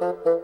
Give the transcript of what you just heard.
Mm-hmm.